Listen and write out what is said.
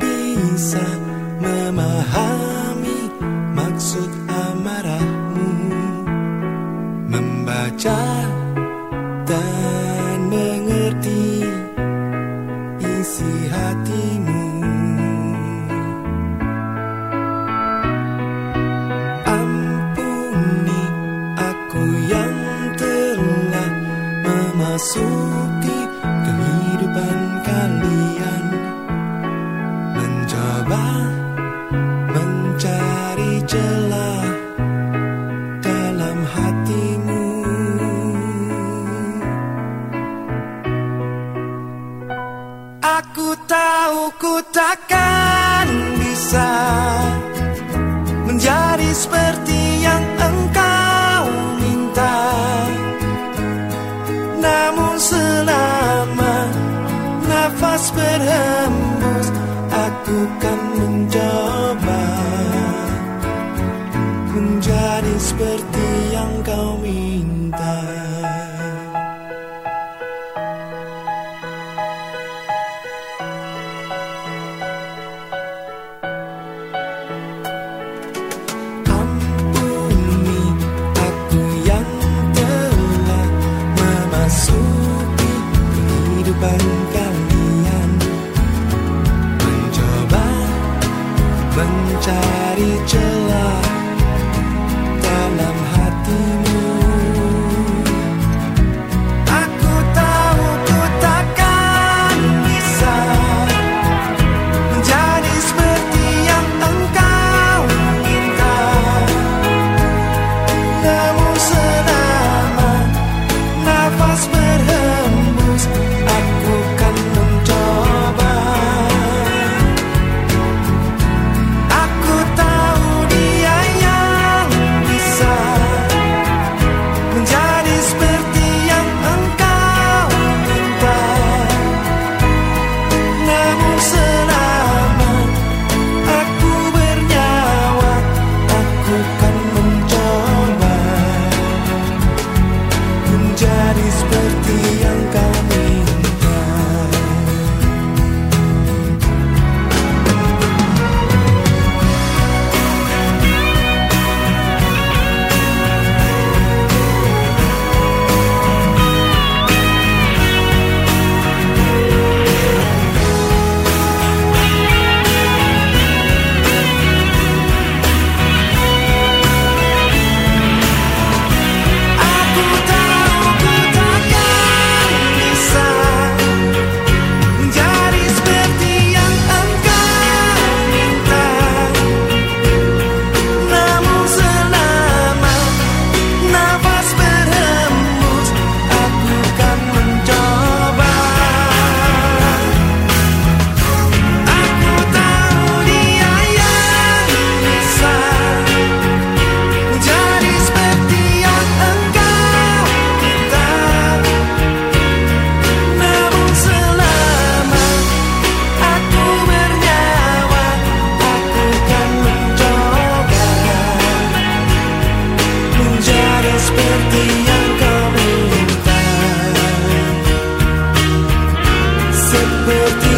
پیس مامی مقصد امر ممبچا دیہ م ردیاں نام سلام اس پرتی چاری چلا sempre per